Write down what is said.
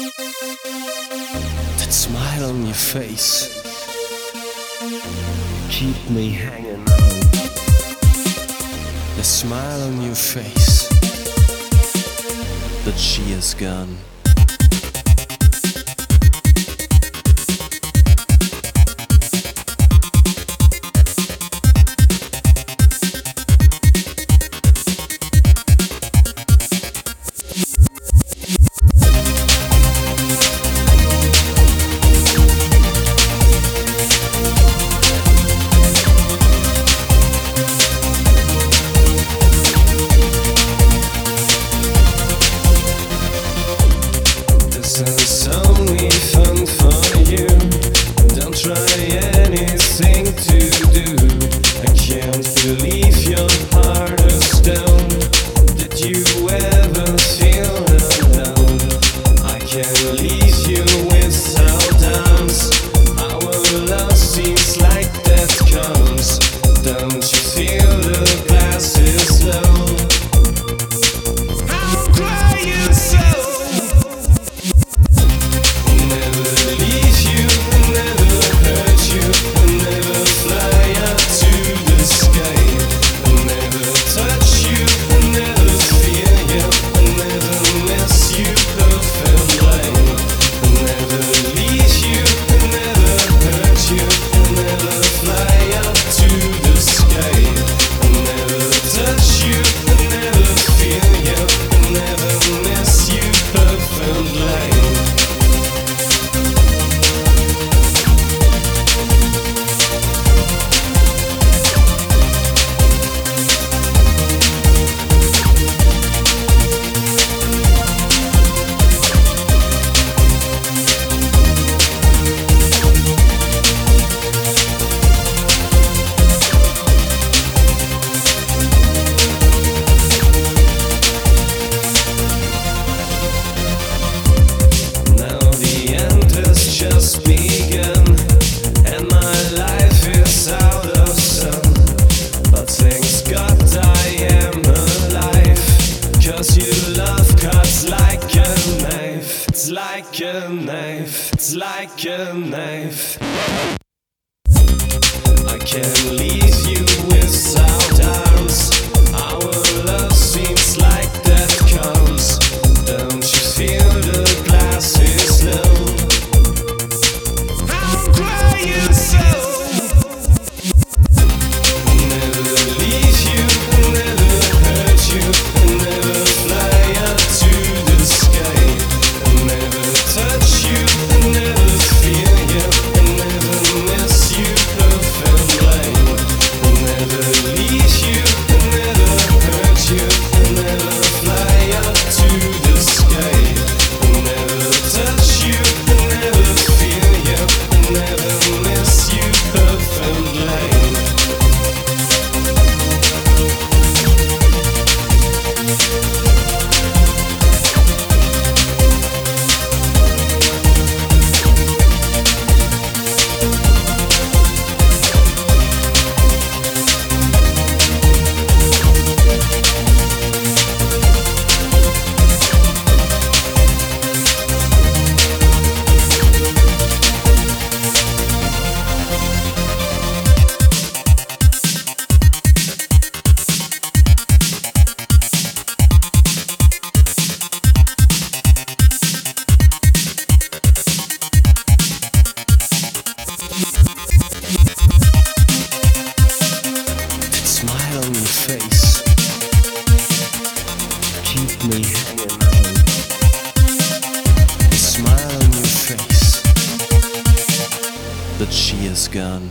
That smile on your face keep me hanging on. The smile on your face, but she is gone. Yeah. It's like a knife, it's like a knife. I can't leave you. but she is gone.